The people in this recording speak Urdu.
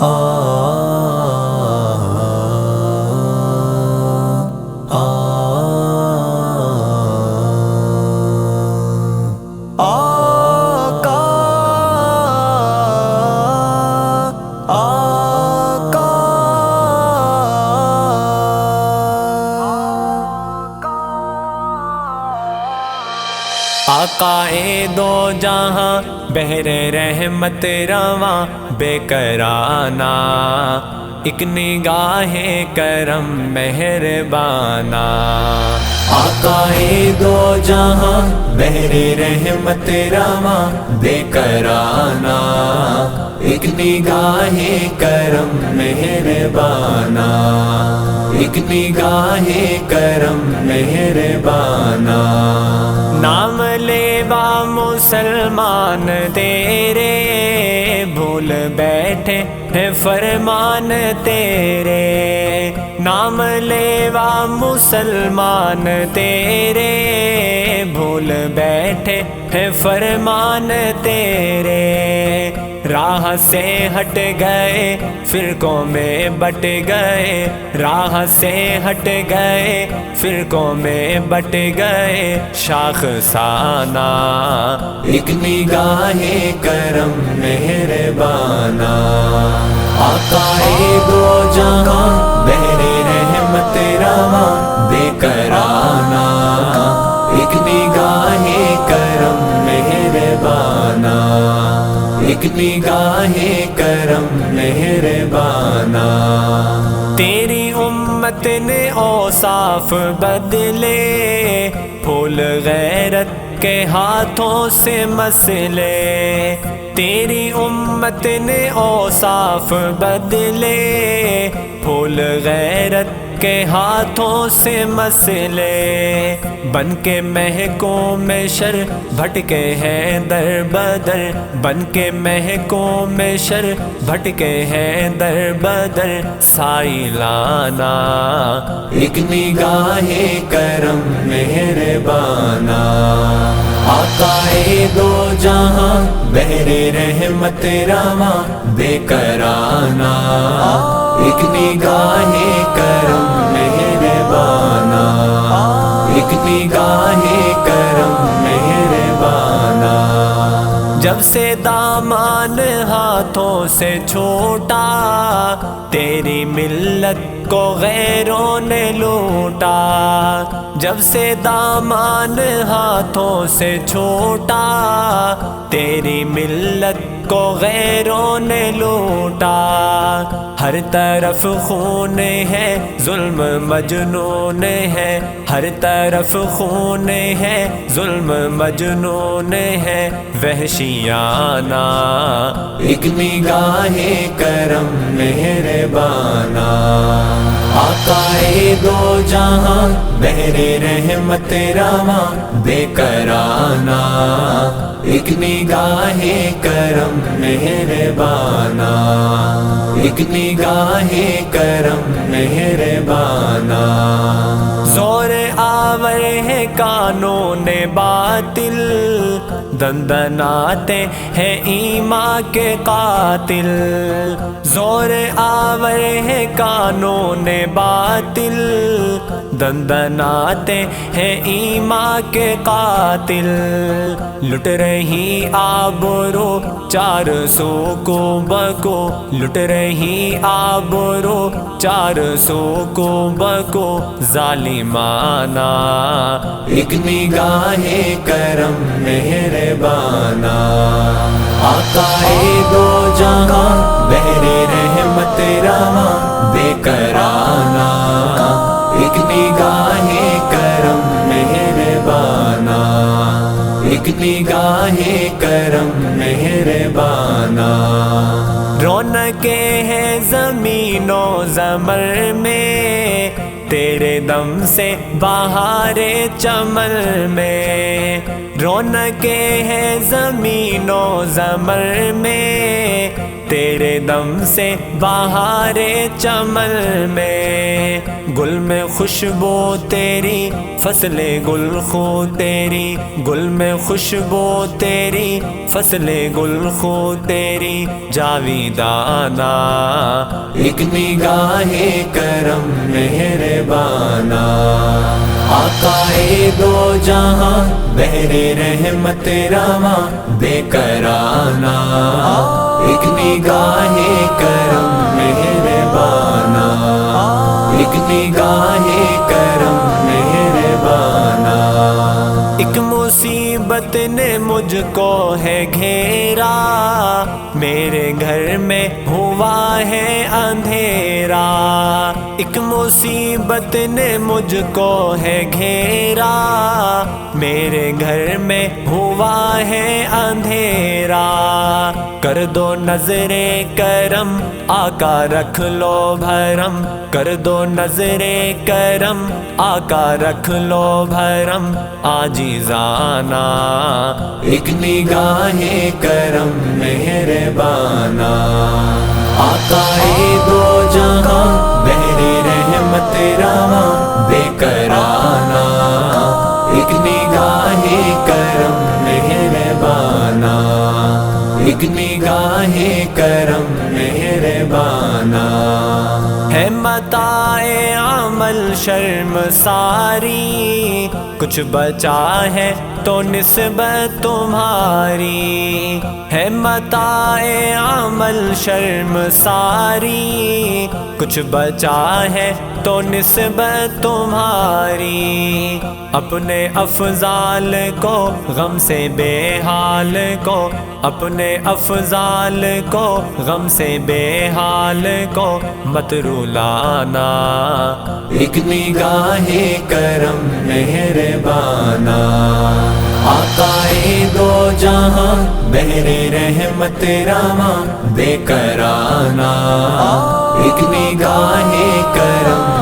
آ آقائے دو جہاں بہر رحمت رواں، بے کرانہ ایک نگاہ کرم مہربانہ۔ آقائے دو جہاں بہر رحمت رواں، بے کرانہ ایک نگاہ کرم مہربانہ۔ ایک نگاہ کرم مہربانہ۔ نام مسلمان تیرے بھول بیٹھے ہیں فرمان تیرے نام لیوا مسلمان تیرے بھول بیٹھے ہیں فرمان تیرے راہ سے ہٹ گئے، فرقوں میں بٹ گئے۔ راہ سے ہٹ گئے، فرقوں میں بٹ گئے۔ شاخ سانا، ایک نگاہ کرم مہربانہ۔ آقائے دو جہاں ایک نگاہ کرم مہربانہ تیری امت نے اوصاف بدلے، پھول غیرت کے ہاتھوں سے مسلے۔ تیری امت نے اوصاف بدلے، پھول غیرت کے ہاتھوں سے مسلے بن کے مہکوں میں شر بھٹکے ہیں در بدر بن کے مہکوں میں شر بھٹکے ہیں در بدر سائلانہ ایک نگاہ کرم مہربانہ آقائے دو جہاں بہر رحمت رواں بے کرانہ ایک نگاہ کرم مہربانہ، ایک نگاہ کرم مہربانہ۔ جب سے دامان ہاتھوں سے چھوٹا، تیری ملت کو غیروں نے لوٹا۔ جب سے دامان ہاتھوں سے چھوٹا، تیری ملت کو غیروں نے لوٹا۔ ہر طرف خون ہے، ظلم مجنون ہے۔ ہر طرف خون ہے، ظلم مجنون ہے۔ وحشیانہ، ایک نگاہ کرم، مہربانہ۔ آقائے دو جہاں، بہر رحمت راما، بے کرانہ ایک نگاہ کرم مہربانا ایک نگاہ کرم مہربانا زور آور ہے نے باطل۔ دندناتے ہیں ایما کے قاتل۔ زور آور ہے نے باطل۔ دندناتے ہیں ایما کے قاتل۔ لٹ رہی آبرو چار سو کو بکو۔ لٹ رہی آبرو چار سو کو بکو۔ ظالمانہ، ایک نگاہ کرم مہربانہ۔ آقائے دو جہاں بہر رحمت رواں بے کرانہ ایک نگاہ کرم مہربانہ۔ رونقیں ہیں زمین و زمر میں، تیرے دم سے بہار چمن میں۔ رونقیں ہیں زمین و زمر میں، تیرے دم سے بہار چمن میں۔ گل میں خوشبو تیری، فصل گل خو تیری۔ گل میں خوشبو تیری، فصل گل خو تیری۔ جاویدانہ ایک نگاہ کرم مہربانہ آقا دو جہاں، بہر رحمت رواں، بے کرانہ ایک نگاہ کرم ایک نگاہ کرم مہربانا ایک مصیبت نے مجھ کو ہے گھیرا۔ میرے گھر میں ہوا ہے اندھیرا۔ ایک مصیبت نے مجھ کو ہے گھیرا، میرے گھر میں ہوا ہے اندھیرا۔ کر دو نظر کرم، آقا رکھ لو بھرم۔ کر دو نظر کرم، آقا رکھ لو بھرم۔ آجی زانا ایک نگاہ کرم، مہربانہ۔ آقا دو جہاں رواں بے کرانہ ایک نگاہ کرم مہربانہ ایک نگاہ کرم مہربانہ ہے متائے عمل شرم ساری، کچھ بچا ہے تو نسبت تمہاری۔ ہے متائے عمل شرم ساری کچھ بچا ہے تو نسبت تمہاری۔ اپنے افضال کو غم سے بے حال کو، اپنے افضال کو غم سے بے حال کو مت رولانا ایک نگاہ کرم مہربانہ۔ آقا دو جہاں بہر رحمت راما بے کرانا ایک نگاہ کرم